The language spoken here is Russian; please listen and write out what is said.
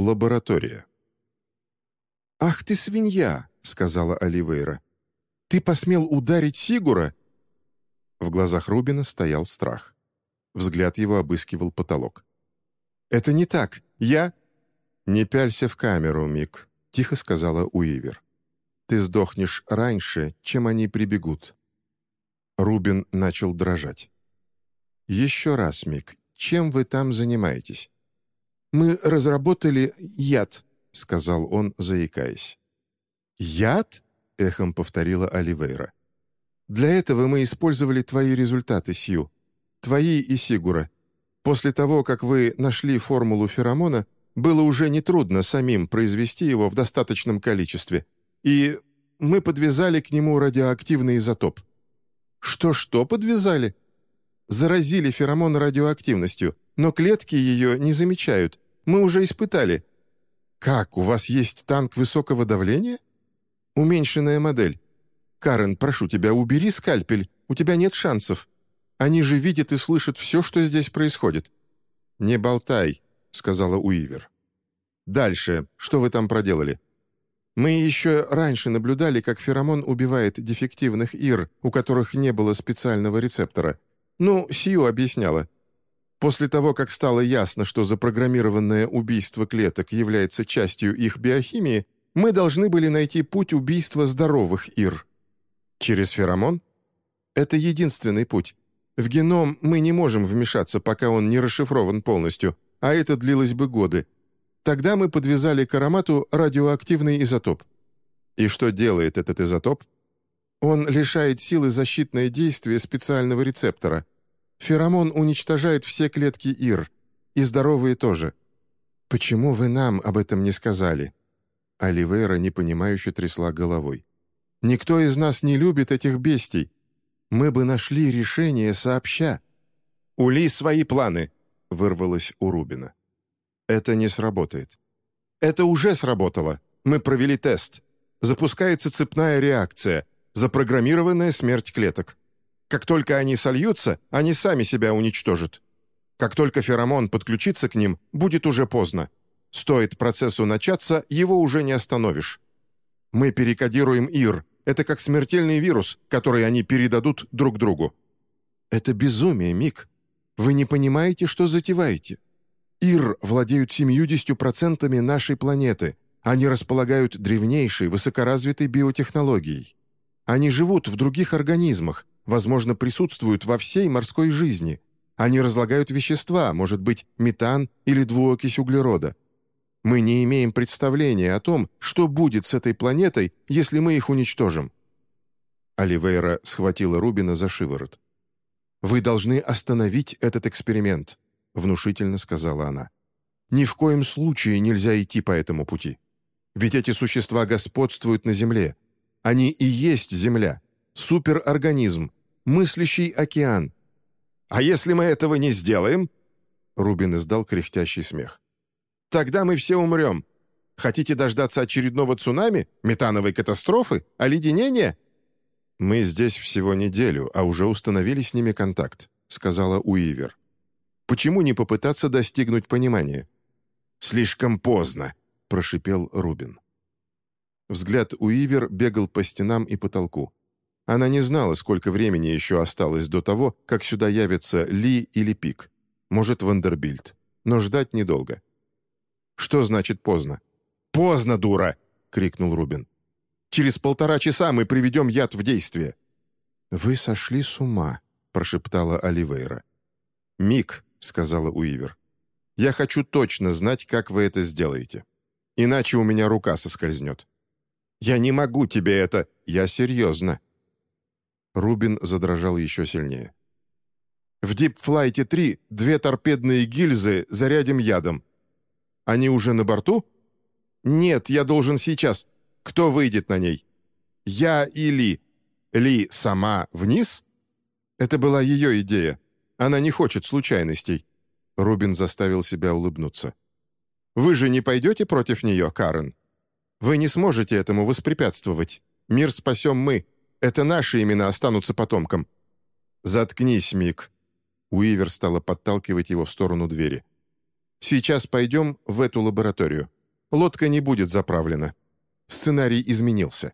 Лаборатория. «Ах ты свинья!» — сказала Оливейра. «Ты посмел ударить Сигура?» В глазах Рубина стоял страх. Взгляд его обыскивал потолок. «Это не так. Я...» «Не пялься в камеру, Мик», — тихо сказала Уивер. «Ты сдохнешь раньше, чем они прибегут». Рубин начал дрожать. «Еще раз, Мик, чем вы там занимаетесь?» «Мы разработали яд», — сказал он, заикаясь. «Яд?» — эхом повторила Оливейра. «Для этого мы использовали твои результаты, Сью. Твои и Сигура. После того, как вы нашли формулу феромона, было уже нетрудно самим произвести его в достаточном количестве, и мы подвязали к нему радиоактивный изотоп». «Что-что подвязали?» «Заразили феромон радиоактивностью, но клетки ее не замечают. Мы уже испытали». «Как, у вас есть танк высокого давления?» «Уменьшенная модель. Карен, прошу тебя, убери скальпель, у тебя нет шансов. Они же видят и слышат все, что здесь происходит». «Не болтай», — сказала Уивер. «Дальше. Что вы там проделали?» «Мы еще раньше наблюдали, как феромон убивает дефективных ир, у которых не было специального рецептора. Ну, Сью объясняла. После того, как стало ясно, что запрограммированное убийство клеток является частью их биохимии, мы должны были найти путь убийства здоровых ир. Через феромон? Это единственный путь. В геном мы не можем вмешаться, пока он не расшифрован полностью, а это длилось бы годы. Тогда мы подвязали к аромату радиоактивный изотоп. И что делает этот изотоп? Он лишает силы защитное действие специального рецептора. Феромон уничтожает все клетки ИР, и здоровые тоже. Почему вы нам об этом не сказали?» Оливейра непонимающе трясла головой. «Никто из нас не любит этих бестий. Мы бы нашли решение сообща». «Ули свои планы», — вырвалось у Рубина. «Это не сработает». «Это уже сработало. Мы провели тест. Запускается цепная реакция, запрограммированная смерть клеток. Как только они сольются, они сами себя уничтожат. Как только феромон подключится к ним, будет уже поздно. Стоит процессу начаться, его уже не остановишь. Мы перекодируем ИР. Это как смертельный вирус, который они передадут друг другу. Это безумие, Мик. Вы не понимаете, что затеваете. ИР владеют 70% нашей планеты. Они располагают древнейшей, высокоразвитой биотехнологией. Они живут в других организмах, возможно, присутствуют во всей морской жизни. Они разлагают вещества, может быть, метан или двуокись углерода. Мы не имеем представления о том, что будет с этой планетой, если мы их уничтожим». Оливейра схватила Рубина за шиворот. «Вы должны остановить этот эксперимент», — внушительно сказала она. «Ни в коем случае нельзя идти по этому пути. Ведь эти существа господствуют на Земле. Они и есть Земля, суперорганизм, мыслящий океан. А если мы этого не сделаем?» Рубин издал кряхтящий смех. «Тогда мы все умрем. Хотите дождаться очередного цунами, метановой катастрофы, оледенения?» «Мы здесь всего неделю, а уже установили с ними контакт», — сказала Уивер. «Почему не попытаться достигнуть понимания?» «Слишком поздно», — прошипел Рубин. Взгляд Уивер бегал по стенам и потолку. Она не знала, сколько времени еще осталось до того, как сюда явятся Ли или Пик. Может, Вандербильд. Но ждать недолго. «Что значит поздно?» «Поздно, дура!» — крикнул Рубин. «Через полтора часа мы приведем яд в действие». «Вы сошли с ума», — прошептала Оливейра. «Мик», — сказала Уивер. «Я хочу точно знать, как вы это сделаете. Иначе у меня рука соскользнет». «Я не могу тебе это...» «Я серьезно», Рубин задрожал еще сильнее. «В Дипфлайте 3 две торпедные гильзы зарядим ядом. Они уже на борту?» «Нет, я должен сейчас. Кто выйдет на ней?» «Я и Ли. Ли сама вниз?» Это была ее идея. Она не хочет случайностей. Рубин заставил себя улыбнуться. «Вы же не пойдете против нее, Карен? Вы не сможете этому воспрепятствовать. Мир спасем мы, это наши имена останутся потомкам». «Заткнись, Мик». Уивер стала подталкивать его в сторону двери. Сейчас пойдем в эту лабораторию. Лодка не будет заправлена. Сценарий изменился.